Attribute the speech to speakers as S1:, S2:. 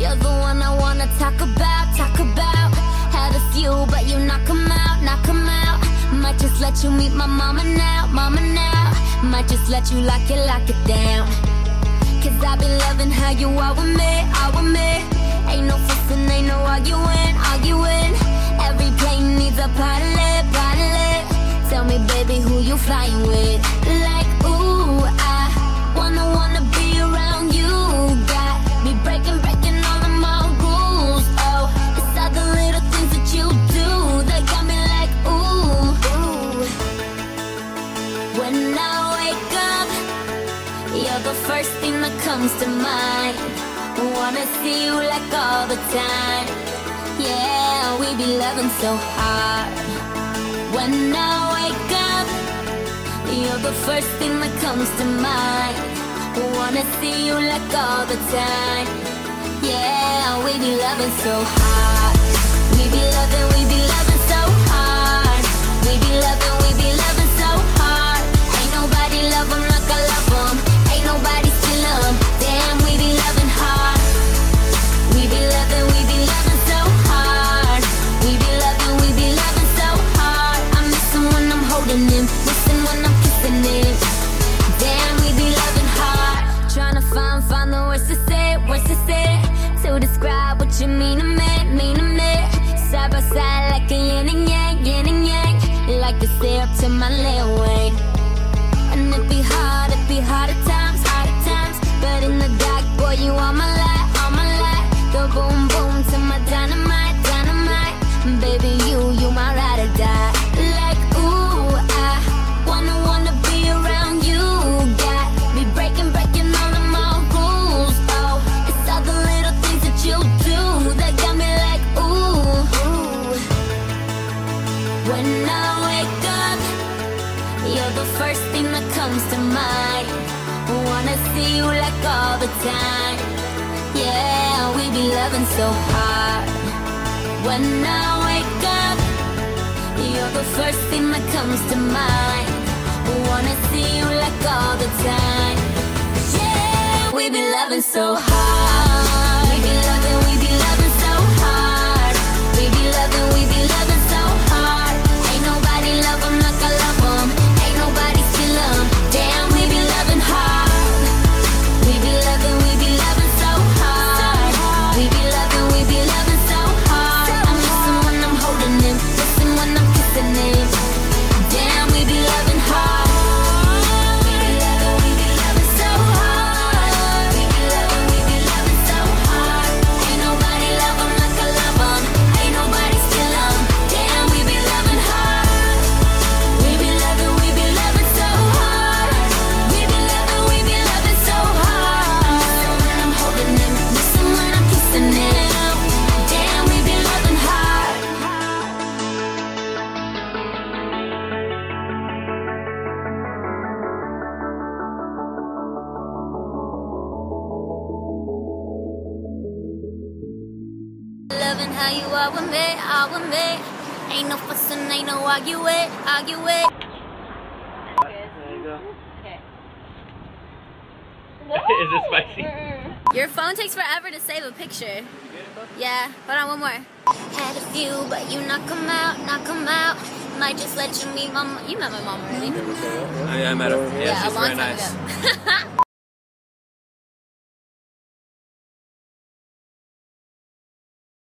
S1: You're the one I wanna talk about, talk about. Had a few, but you knock 'em out, knock 'em out. Might just let you meet my mama now, mama now. Might just let you lock it, lock it down. Cause I've been loving how you are with me, are with me. Ain't no fussing, ain't no arguing, arguing. Every plane needs a pilot, pilot. Tell me, baby, who you flying with? Like, ooh, I When I wake up, you're the first thing that comes to mind. Wanna see you like all the time. Yeah, we be loving so hard. When I wake up, you're the first thing that comes to mind. Wanna see you like all the time. Yeah, we be loving so hard. We be loving, we be loving so hard. We be loving, to my little way. And it be hard, it be hard at times, hard at times. But in the dark, boy, you are my light, my light. The boom boom to my dynamite, dynamite. Baby, you, you my ride or die. Like ooh, I wanna wanna be around you. Got me breaking, breaking all of my rules. Oh, it's all the little things that you do that got me like ooh. ooh. When I wake up. You're the first thing that comes to mind. Wanna see you like all the time. Yeah, we be loving so hard. When I wake up, you're the first thing that comes to mind. Wanna see you like all the time. Yeah, we be loving so hard. Loving how you are with me, are with me. Ain't no fussing, ain't no arguing, arguing. There
S2: you go. Is it spicy?
S1: Your phone takes forever to save a picture. Yeah, hold on, one more. Had a few, but you knock 'em out, knock 'em out. Might just let you meet my mom. You met my mom already. I,
S3: oh, I met her. Yeah, Yeah, a she's long very time nice.
S1: ago.